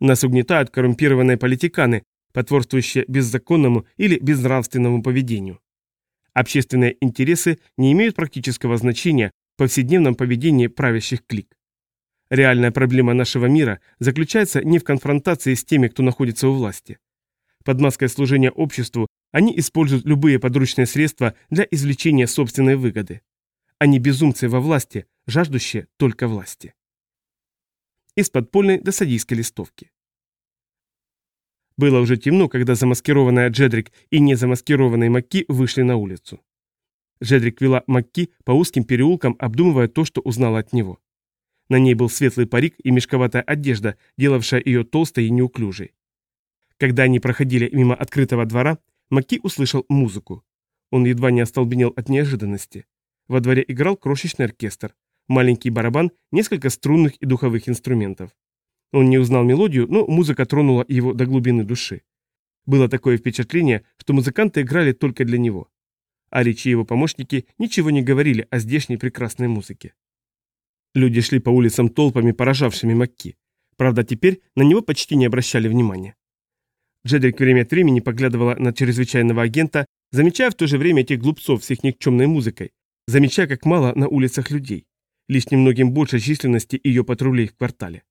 Нас угнетают коррумпированные политиканы, потворствующие беззаконному или безнравственному поведению. Общественные интересы не имеют практического значения в повседневном поведении правящих клик. Реальная проблема нашего мира заключается не в конфронтации с теми, кто находится у власти. Под маской служения обществу они используют любые подручные средства для извлечения собственной выгоды. Они безумцы во власти, жаждущие только власти. Из подпольной до садийской листовки. Было уже темно, когда замаскированная Джедрик и незамаскированный Макки вышли на улицу. Джедрик вела Макки по узким переулкам, обдумывая то, что узнала от него. На ней был светлый парик и мешковатая одежда, делавшая ее толстой и неуклюжей. Когда они проходили мимо открытого двора, Макки услышал музыку. Он едва не остолбенел от неожиданности. Во дворе играл крошечный оркестр, маленький барабан, несколько струнных и духовых инструментов. Он не узнал мелодию, но музыка тронула его до глубины души. Было такое впечатление, что музыканты играли только для него. А речи его помощники ничего не говорили о здешней прекрасной музыке. Люди шли по улицам толпами, поражавшими Макки. Правда, теперь на него почти не обращали внимания. Джедрик время от времени поглядывала на чрезвычайного агента, замечая в то же время этих глупцов с их никчемной музыкой, замечая, как мало на улицах людей, лишь немногим больше численности ее патрулей в квартале.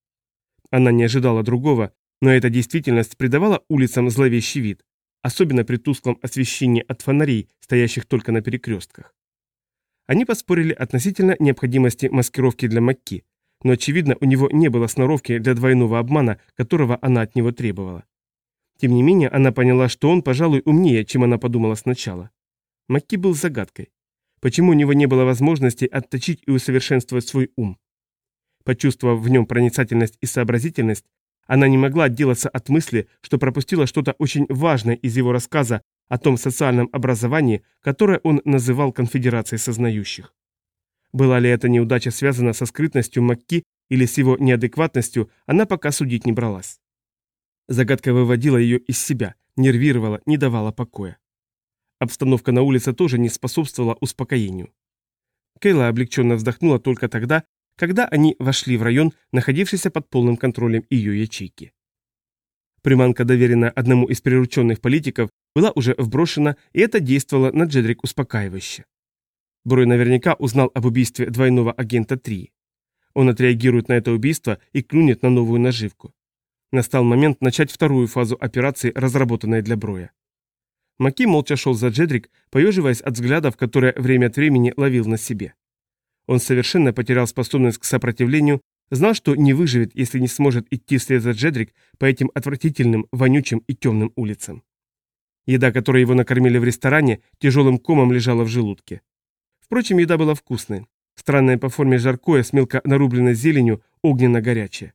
Она не ожидала другого, но эта действительность придавала улицам зловещий вид, особенно при тусклом освещении от фонарей, стоящих только на перекрестках. Они поспорили относительно необходимости маскировки для Макки, но, очевидно, у него не было сноровки для двойного обмана, которого она от него требовала. Тем не менее, она поняла, что он, пожалуй, умнее, чем она подумала сначала. Макки был загадкой. Почему у него не было возможности отточить и усовершенствовать свой ум? Почувствовав в нем проницательность и сообразительность, она не могла отделаться от мысли, что пропустила что-то очень важное из его рассказа о том социальном образовании, которое он называл конфедерацией сознающих. Была ли эта неудача связана со скрытностью Макки или с его неадекватностью, она пока судить не бралась. Загадка выводила ее из себя, нервировала, не давала покоя. Обстановка на улице тоже не способствовала успокоению. Кейла облегченно вздохнула только тогда, когда они вошли в район, находившийся под полным контролем ее ячейки. Приманка, доверенная одному из прирученных политиков, была уже вброшена, и это действовало на Джедрик успокаивающе. Брой наверняка узнал об убийстве двойного агента 3. Он отреагирует на это убийство и клюнет на новую наживку. Настал момент начать вторую фазу операции, разработанной для Броя. Маки молча шел за Джедрик, поеживаясь от взглядов, которые время от времени ловил на себе. Он совершенно потерял способность к сопротивлению, знал, что не выживет, если не сможет идти вслед за Джедрик по этим отвратительным, вонючим и темным улицам. Еда, которой его накормили в ресторане, тяжелым комом лежала в желудке. Впрочем, еда была вкусной. Странное по форме жаркое с мелко нарубленной зеленью, огненно-горячее.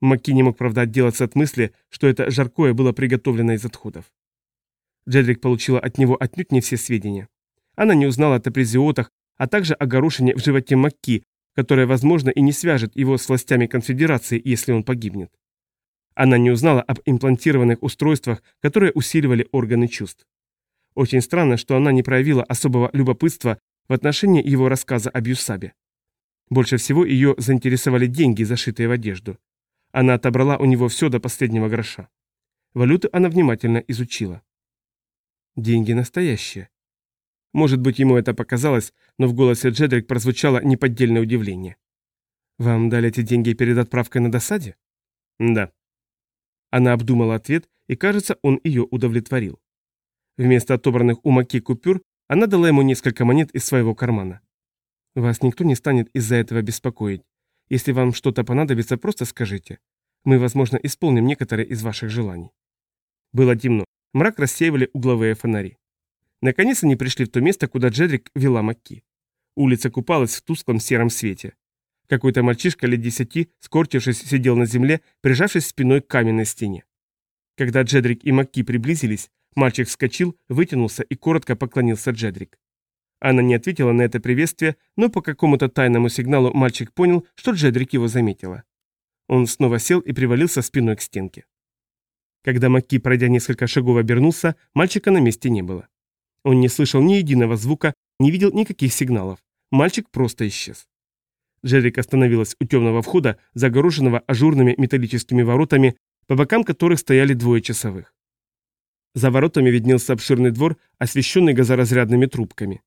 Макки не мог, правда, отделаться от мысли, что это жаркое было приготовлено из отходов. Джедрик получила от него отнюдь не все сведения. Она не узнала о тапризиотах, а также о горошине в животе Макки, которая, возможно, и не свяжет его с властями конфедерации, если он погибнет. Она не узнала об имплантированных устройствах, которые усиливали органы чувств. Очень странно, что она не проявила особого любопытства в отношении его рассказа об Юсабе. Больше всего ее заинтересовали деньги, зашитые в одежду. Она отобрала у него все до последнего гроша. Валюты она внимательно изучила. Деньги настоящие. Может быть, ему это показалось, но в голосе Джедрик прозвучало неподдельное удивление. «Вам дали эти деньги перед отправкой на досаде?» «Да». Она обдумала ответ, и, кажется, он ее удовлетворил. Вместо отобранных у Маки купюр она дала ему несколько монет из своего кармана. «Вас никто не станет из-за этого беспокоить. Если вам что-то понадобится, просто скажите. Мы, возможно, исполним некоторые из ваших желаний». Было темно. Мрак рассеивали угловые фонари. Наконец они пришли в то место, куда Джедрик вела Макки. Улица купалась в тусклом сером свете. Какой-то мальчишка лет десяти, скорчившись, сидел на земле, прижавшись спиной к каменной стене. Когда Джедрик и Макки приблизились, мальчик вскочил, вытянулся и коротко поклонился Джедрик. Она не ответила на это приветствие, но по какому-то тайному сигналу мальчик понял, что Джедрик его заметила. Он снова сел и привалился спиной к стенке. Когда Макки, пройдя несколько шагов, обернулся, мальчика на месте не было. Он не слышал ни единого звука, не видел никаких сигналов. Мальчик просто исчез. Джеррик остановилась у темного входа, загороженного ажурными металлическими воротами, по бокам которых стояли двое часовых. За воротами виднелся обширный двор, освещенный газоразрядными трубками.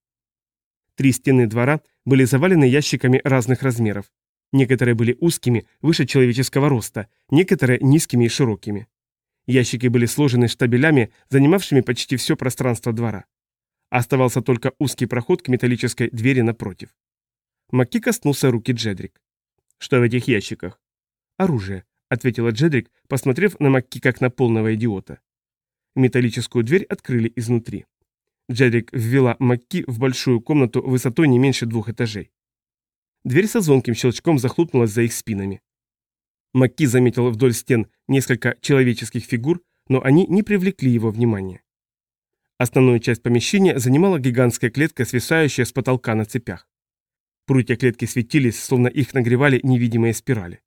Три стены двора были завалены ящиками разных размеров. Некоторые были узкими, выше человеческого роста, некоторые низкими и широкими. Ящики были сложены штабелями, занимавшими почти все пространство двора. Оставался только узкий проход к металлической двери напротив. Макки коснулся руки Джедрик. «Что в этих ящиках?» «Оружие», — ответила Джедрик, посмотрев на Макки как на полного идиота. Металлическую дверь открыли изнутри. Джедрик ввела Макки в большую комнату высотой не меньше двух этажей. Дверь со звонким щелчком захлопнулась за их спинами. Макки заметил вдоль стен несколько человеческих фигур, но они не привлекли его внимания. Основную часть помещения занимала гигантская клетка, свисающая с потолка на цепях. Прутья клетки светились, словно их нагревали невидимые спирали.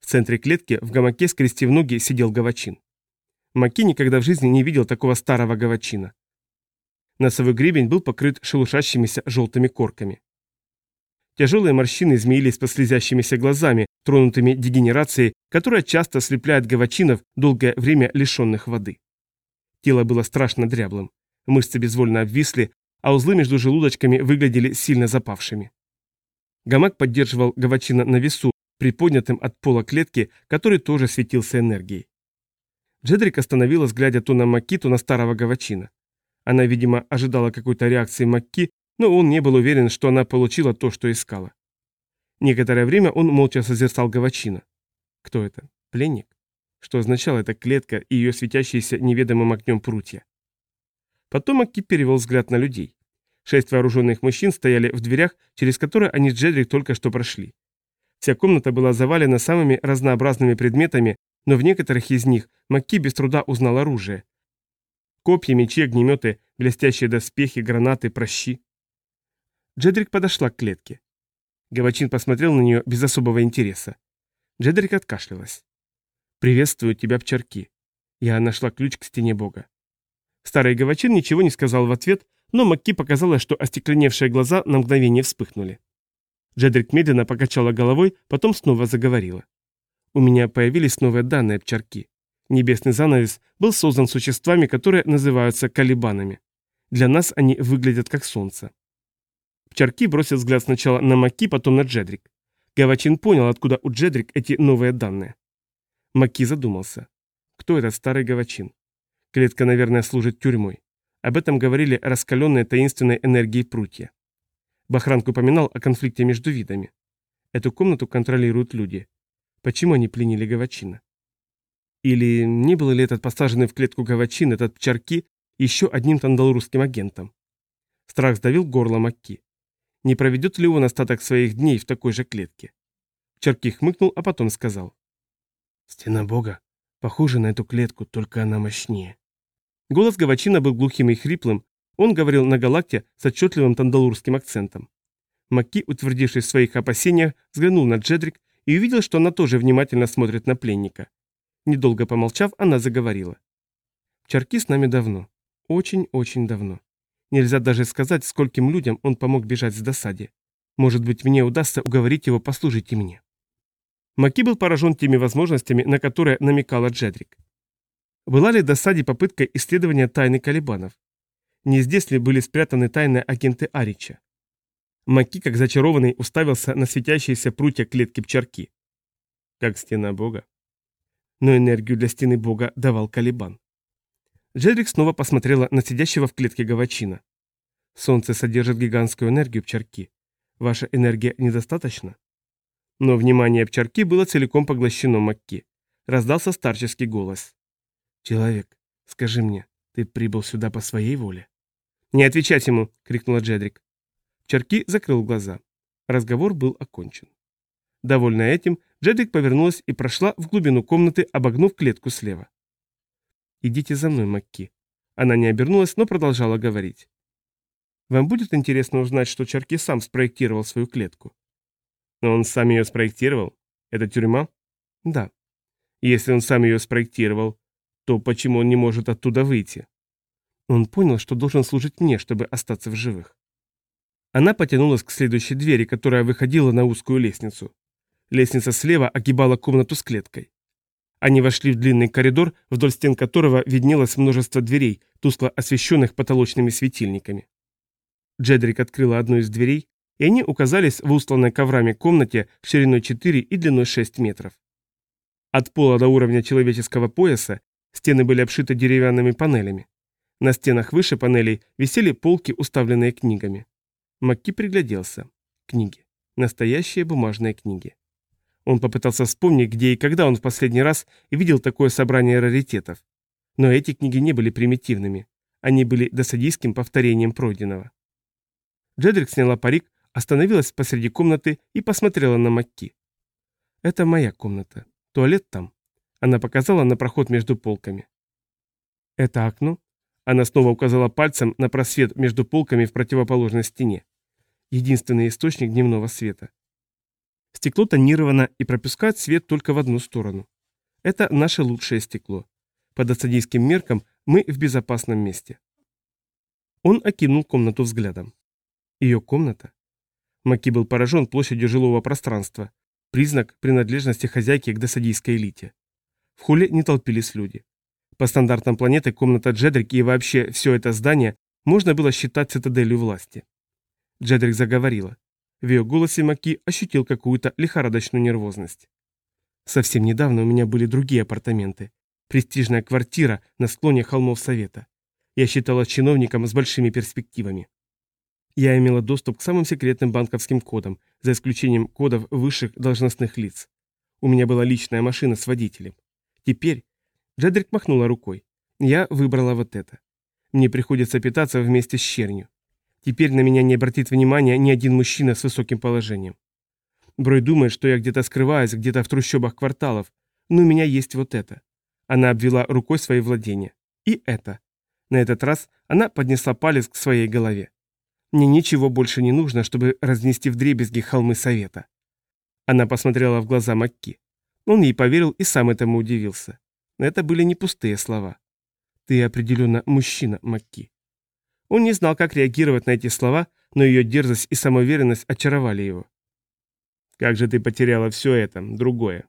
В центре клетки, в гамаке, скрестив ноги, сидел гавачин. Маки никогда в жизни не видел такого старого гавачина. Носовой гребень был покрыт шелушащимися желтыми корками. Тяжелые морщины змеились по слезящимися глазами, тронутыми дегенерацией, которая часто ослепляет гавачинов, долгое время лишенных воды. Тело было страшно дряблым. Мышцы безвольно обвисли, а узлы между желудочками выглядели сильно запавшими. Гамак поддерживал гавачина на весу, приподнятым от пола клетки, который тоже светился энергией. Джедрик остановилась, глядя то на Макки, то на старого гавачина. Она, видимо, ожидала какой-то реакции Макки, но он не был уверен, что она получила то, что искала. Некоторое время он молча созерцал Гавачина. Кто это? Пленник? Что означала эта клетка и ее светящиеся неведомым огнем прутья? Потом Макки перевел взгляд на людей. Шесть вооруженных мужчин стояли в дверях, через которые они с Джедрик только что прошли. Вся комната была завалена самыми разнообразными предметами, но в некоторых из них Макки без труда узнал оружие. Копья, мечи, огнеметы, блестящие доспехи, гранаты, прощи. Джедрик подошла к клетке. Гавачин посмотрел на нее без особого интереса. Джедрик откашлялась. «Приветствую тебя, пчарки. Я нашла ключ к стене бога». Старый Гавачин ничего не сказал в ответ, но Макки показалось, что остекленевшие глаза на мгновение вспыхнули. Джедрик медленно покачала головой, потом снова заговорила. «У меня появились новые данные, пчарки. Небесный занавес был создан существами, которые называются калибанами. Для нас они выглядят как солнце. Пчарки бросил взгляд сначала на Маки, потом на Джедрик. Гавачин понял, откуда у Джедрик эти новые данные. Маки задумался. Кто этот старый Гавачин? Клетка, наверное, служит тюрьмой. Об этом говорили раскаленные таинственной энергией прутья. Бахранг упоминал о конфликте между видами. Эту комнату контролируют люди. Почему они пленили Гавачина? Или не был ли этот посаженный в клетку Гавачин, этот Пчарки, еще одним тандалурским агентом? Страх сдавил горло Макки. Не проведет ли он остаток своих дней в такой же клетке? Черки хмыкнул, а потом сказал. «Стена Бога. Похожа на эту клетку, только она мощнее». Голос Гавачина был глухим и хриплым, он говорил на галакте с отчетливым тандалурским акцентом. Маки, утвердившись в своих опасениях, взглянул на Джедрик и увидел, что она тоже внимательно смотрит на пленника. Недолго помолчав, она заговорила. «Чарки с нами давно. Очень-очень давно. Нельзя даже сказать, скольким людям он помог бежать с досаде. Может быть, мне удастся уговорить его послужить и мне. Маки был поражен теми возможностями, на которые намекала Джедрик. Была ли досаде попытка исследования тайны Калибанов? Не здесь ли были спрятаны тайные агенты Арича? Маки, как зачарованный, уставился на светящиеся прутья клетки пчарки. Как стена бога. Но энергию для стены бога давал Калибан. Джедрик снова посмотрела на сидящего в клетке гавачина. «Солнце содержит гигантскую энергию пчарки. Ваша энергия недостаточна?» Но внимание пчарки было целиком поглощено Макки. Раздался старческий голос. «Человек, скажи мне, ты прибыл сюда по своей воле?» «Не отвечать ему!» — крикнула Джедрик. Чарки закрыл глаза. Разговор был окончен. Довольная этим, Джедрик повернулась и прошла в глубину комнаты, обогнув клетку слева. «Идите за мной, Макки». Она не обернулась, но продолжала говорить. «Вам будет интересно узнать, что Чарки сам спроектировал свою клетку?» «Но он сам ее спроектировал? Это тюрьма?» «Да». «Если он сам ее спроектировал, то почему он не может оттуда выйти?» Он понял, что должен служить мне, чтобы остаться в живых. Она потянулась к следующей двери, которая выходила на узкую лестницу. Лестница слева огибала комнату с клеткой. Они вошли в длинный коридор, вдоль стен которого виднелось множество дверей, тускло освещенных потолочными светильниками. Джедрик открыла одну из дверей, и они указались в устланной коврами комнате шириной 4 и длиной 6 метров. От пола до уровня человеческого пояса стены были обшиты деревянными панелями. На стенах выше панелей висели полки, уставленные книгами. Макки пригляделся. Книги. Настоящие бумажные книги. Он попытался вспомнить, где и когда он в последний раз видел такое собрание раритетов. Но эти книги не были примитивными. Они были досадийским повторением пройденного. Джедрик сняла парик, остановилась посреди комнаты и посмотрела на Макки. «Это моя комната. Туалет там». Она показала на проход между полками. «Это окно?» Она снова указала пальцем на просвет между полками в противоположной стене. Единственный источник дневного света. Стекло тонировано и пропускает свет только в одну сторону. Это наше лучшее стекло. По досадийским меркам мы в безопасном месте. Он окинул комнату взглядом. Ее комната? Маки был поражен площадью жилого пространства, признак принадлежности хозяйки к досадийской элите. В холле не толпились люди. По стандартам планеты комната Джедрик и вообще все это здание можно было считать цитаделью власти. Джедрик заговорила. В ее голосе Маки ощутил какую-то лихорадочную нервозность. Совсем недавно у меня были другие апартаменты. Престижная квартира на склоне холмов Совета. Я считала чиновником с большими перспективами. Я имела доступ к самым секретным банковским кодам, за исключением кодов высших должностных лиц. У меня была личная машина с водителем. Теперь... Джедрик махнула рукой. Я выбрала вот это. Мне приходится питаться вместе с чернью. Теперь на меня не обратит внимания ни один мужчина с высоким положением. Брой думает, что я где-то скрываюсь, где-то в трущобах кварталов, но у меня есть вот это. Она обвела рукой свои владения. И это. На этот раз она поднесла палец к своей голове. Мне ничего больше не нужно, чтобы разнести вдребезги холмы совета. Она посмотрела в глаза Макки. Он ей поверил и сам этому удивился. Это были не пустые слова. Ты определенно мужчина, Макки. Он не знал, как реагировать на эти слова, но ее дерзость и самоуверенность очаровали его. «Как же ты потеряла все это, другое?»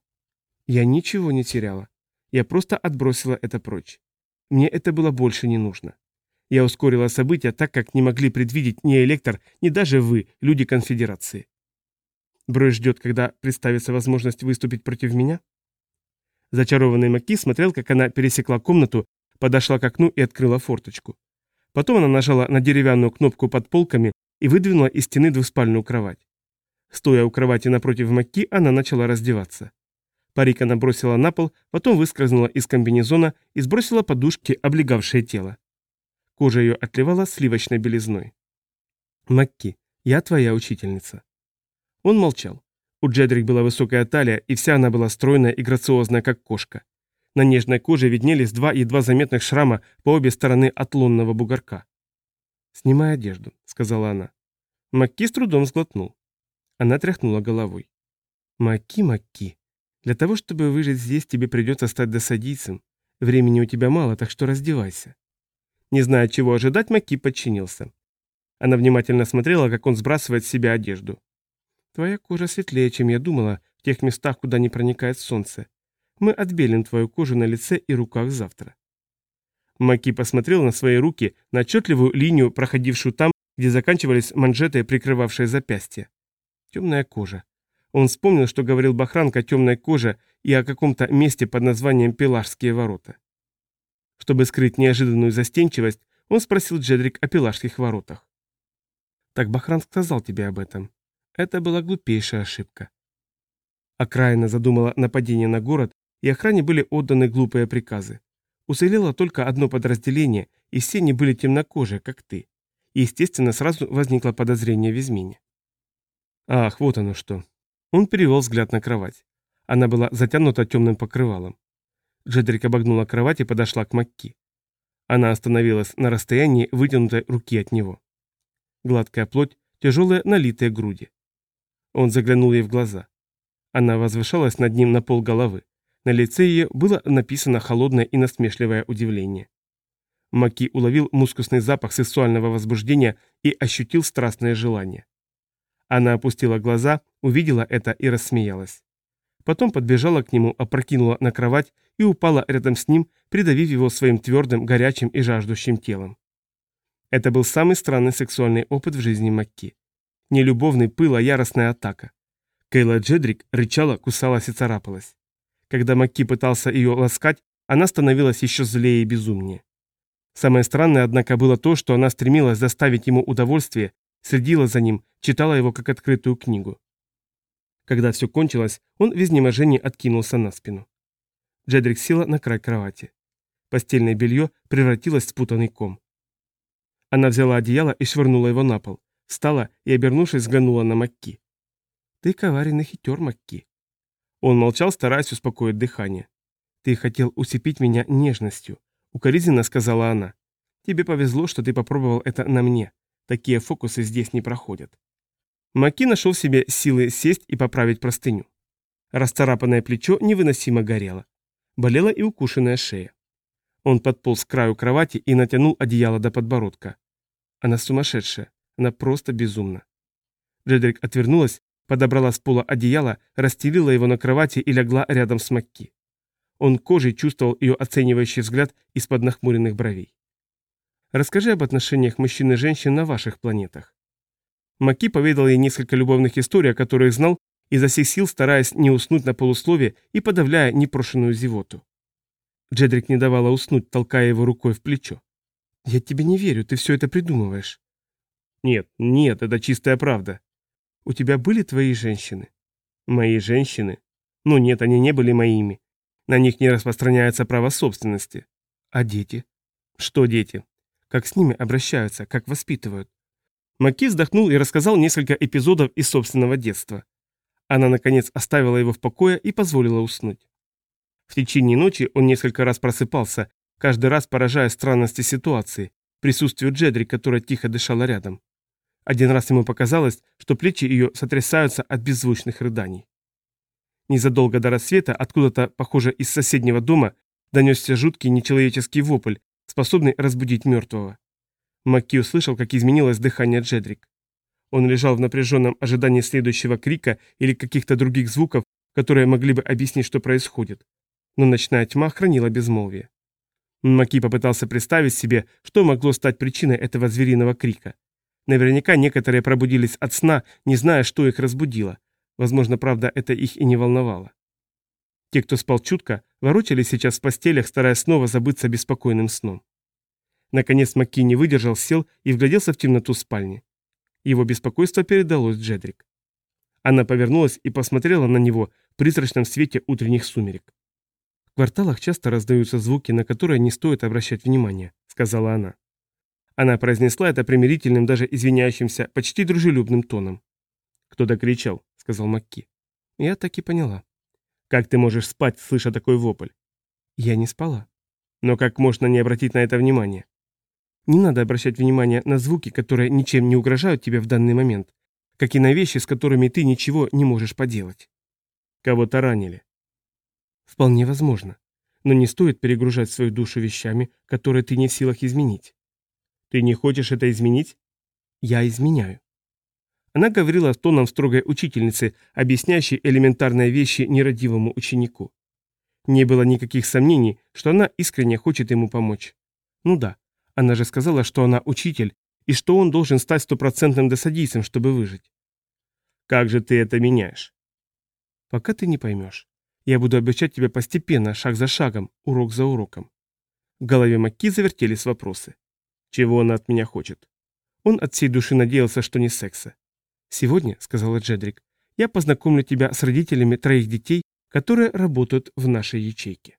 «Я ничего не теряла. Я просто отбросила это прочь. Мне это было больше не нужно. Я ускорила события так, как не могли предвидеть ни Электор, ни даже вы, люди Конфедерации. Брой ждет, когда представится возможность выступить против меня?» Зачарованный Маки смотрел, как она пересекла комнату, подошла к окну и открыла форточку. Потом она нажала на деревянную кнопку под полками и выдвинула из стены двуспальную кровать. Стоя у кровати напротив Макки, она начала раздеваться. Парик она бросила на пол, потом выскользнула из комбинезона и сбросила подушки, облегавшие тело. Кожа ее отливала сливочной белизной. «Макки, я твоя учительница». Он молчал. У Джедрик была высокая талия, и вся она была стройная и грациозная, как кошка. На нежной коже виднелись два едва заметных шрама по обе стороны от лунного бугорка. «Снимай одежду», — сказала она. Макки с трудом сглотнул. Она тряхнула головой. «Макки, Макки, для того, чтобы выжить здесь, тебе придется стать досадийцем. Времени у тебя мало, так что раздевайся». Не зная, чего ожидать, Макки подчинился. Она внимательно смотрела, как он сбрасывает с себя одежду. «Твоя кожа светлее, чем я думала, в тех местах, куда не проникает солнце. Мы отбелим твою кожу на лице и руках завтра. Маки посмотрел на свои руки, на отчетливую линию, проходившую там, где заканчивались манжеты, прикрывавшие запястье. Темная кожа. Он вспомнил, что говорил Бахранка о темной коже и о каком-то месте под названием Пилашские ворота. Чтобы скрыть неожиданную застенчивость, он спросил Джедрик о Пилашских воротах. «Так Бахран сказал тебе об этом. Это была глупейшая ошибка». Окраина задумала нападение на город, и охране были отданы глупые приказы. Уцелело только одно подразделение, и все они были темнокожие, как ты. И, естественно, сразу возникло подозрение в измене. Ах, вот оно что. Он перевел взгляд на кровать. Она была затянута темным покрывалом. Джедрик обогнула кровать и подошла к Макки. Она остановилась на расстоянии вытянутой руки от него. Гладкая плоть, тяжелые налитые груди. Он заглянул ей в глаза. Она возвышалась над ним на пол головы. На лице ее было написано холодное и насмешливое удивление. Маки уловил мускусный запах сексуального возбуждения и ощутил страстное желание. Она опустила глаза, увидела это и рассмеялась. потом подбежала к нему, опрокинула на кровать и упала рядом с ним, придавив его своим твердым, горячим и жаждущим телом. Это был самый странный сексуальный опыт в жизни Макки. Не любовный пыл, а яростная атака. Кейла Джедрик рычала, кусалась и царапалась. Когда Макки пытался ее ласкать, она становилась еще злее и безумнее. Самое странное, однако, было то, что она стремилась заставить ему удовольствие, следила за ним, читала его как открытую книгу. Когда все кончилось, он в изнеможении откинулся на спину. Джедрик села на край кровати. Постельное белье превратилось в спутанный ком. Она взяла одеяло и швырнула его на пол, встала и, обернувшись, взглянула на Макки. «Ты коварный хитер, Макки». Он молчал, стараясь успокоить дыхание. «Ты хотел усыпить меня нежностью», — укоризненно сказала она. «Тебе повезло, что ты попробовал это на мне. Такие фокусы здесь не проходят». Маки нашел в себе силы сесть и поправить простыню. Расцарапанное плечо невыносимо горело. Болела и укушенная шея. Он подполз к краю кровати и натянул одеяло до подбородка. Она сумасшедшая. Она просто безумна. Джедрик отвернулась, подобрала с пола одеяло, расстелила его на кровати и легла рядом с Макки. Он кожей чувствовал ее оценивающий взгляд из-под нахмуренных бровей. «Расскажи об отношениях мужчин и женщин на ваших планетах». Маки поведал ей несколько любовных историй, о которых знал, изо всех сил стараясь не уснуть на полуслове и подавляя непрошенную зевоту. Джедрик не давала уснуть, толкая его рукой в плечо. «Я тебе не верю, ты все это придумываешь». «Нет, нет, это чистая правда». «У тебя были твои женщины?» «Мои женщины?» «Ну нет, они не были моими. На них не распространяется право собственности». «А дети?» «Что дети?» «Как с ними обращаются, как воспитывают?» Маки вздохнул и рассказал несколько эпизодов из собственного детства. Она, наконец, оставила его в покое и позволила уснуть. В течение ночи он несколько раз просыпался, каждый раз поражая странности ситуации, присутствию Джедри, которая тихо дышала рядом. Один раз ему показалось, что плечи ее сотрясаются от беззвучных рыданий. Незадолго до рассвета, откуда-то, похоже, из соседнего дома, донесся жуткий нечеловеческий вопль, способный разбудить мертвого. Макки услышал, как изменилось дыхание Джедрик. Он лежал в напряженном ожидании следующего крика или каких-то других звуков, которые могли бы объяснить, что происходит. Но ночная тьма хранила безмолвие. Маки попытался представить себе, что могло стать причиной этого звериного крика. Наверняка некоторые пробудились от сна, не зная, что их разбудило. Возможно, правда, это их и не волновало. Те, кто спал чутко, ворочались сейчас в постелях, стараясь снова забыться беспокойным сном. Наконец Макки не выдержал, сел и вгляделся в темноту спальни. Его беспокойство передалось Джедрик. Она повернулась и посмотрела на него в призрачном свете утренних сумерек. «В кварталах часто раздаются звуки, на которые не стоит обращать внимания», — сказала она. Она произнесла это примирительным, даже извиняющимся, почти дружелюбным тоном. «Кто-то кричал», — сказал Макки. «Я так и поняла». «Как ты можешь спать, слыша такой вопль?» «Я не спала». «Но как можно не обратить на это внимание?» Не надо обращать внимание на звуки, которые ничем не угрожают тебе в данный момент, как и на вещи, с которыми ты ничего не можешь поделать. Кого-то ранили. Вполне возможно. Но не стоит перегружать свою душу вещами, которые ты не в силах изменить. Ты не хочешь это изменить? Я изменяю. Она говорила тоном строгой учительницы, объясняющей элементарные вещи нерадивому ученику. Не было никаких сомнений, что она искренне хочет ему помочь. Ну да, она же сказала, что она учитель, и что он должен стать стопроцентным досадийцем, чтобы выжить. Как же ты это меняешь? Пока ты не поймешь. Я буду обучать тебя постепенно, шаг за шагом, урок за уроком. В голове Макки завертелись вопросы. Чего она от меня хочет? Он от всей души надеялся, что не секса. «Сегодня», — сказала Джедрик, — «я познакомлю тебя с родителями троих детей, которые работают в нашей ячейке».